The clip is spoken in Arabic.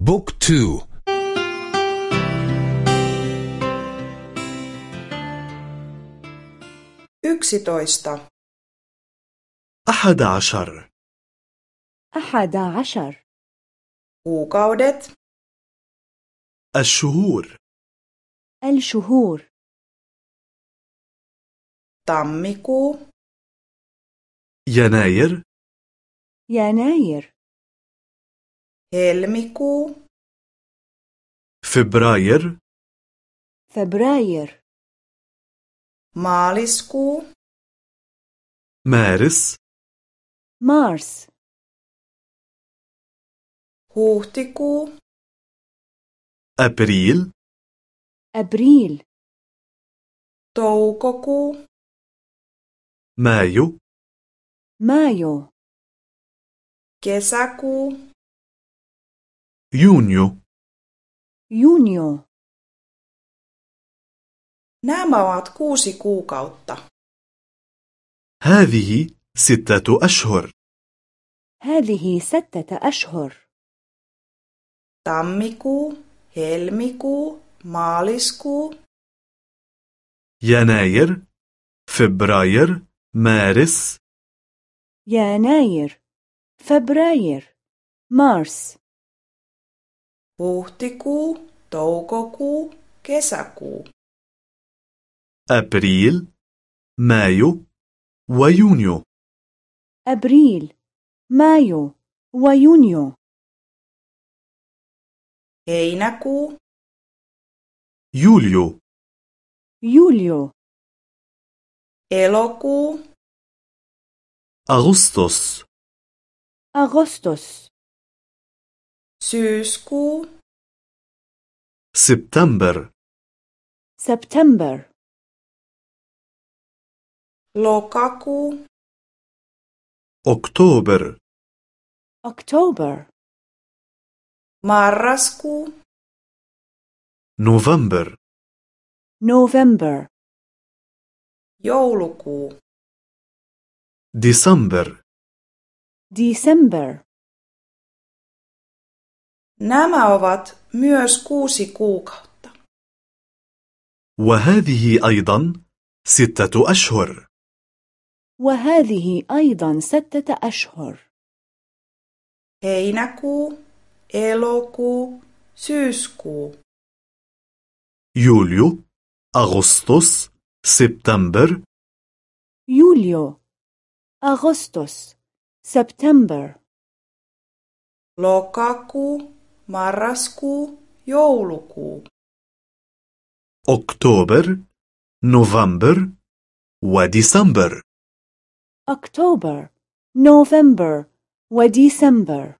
بوك تو. yksitoista أحد عشر. أحد عشر. kuukaudet الشهور. الشهور. tammikuu يناير. يناير. Helmikuu فبراير فبراير maaliskuu مارس مارس huhtikuu أبريل أبريل toukokuu مايو مايو kesäkuu يونيو. يونيو. Nämä ovat kuusi kuukautta. هذه ستة أشهر. هذه ستة أشهر. Tammikuu, helmikuu, maaliskuu, يناير فبراير مارس. يناير فبراير مارس. Huhtikuu, toukokuu, kesäkuu. أبريل مايو ويونيو أبريل مايو ويونيو Heinäkuu, يوليو يوليو elokuu, أغسطس أغسطس syyskuu, سبتمبر سبتمبر lokakuu, أكتوبر أكتوبر marraskuu, نوفمبر نوفمبر joulukuu. ديسمبر ديسمبر Nämä ovat myös kuusi kuukautta. وهذه أيضا ستة أشهر وهذه أيضا ستة أشهر Heinäkuu, elokuu, syyskuu. يوليو أغسطس سبتمبر يوليو أغسطس سبتمبر lokakuu, marraskuu, joulukuu. أكتوبر نوفمبر وديسمبر أكتوبر نوفمبر وديسمبر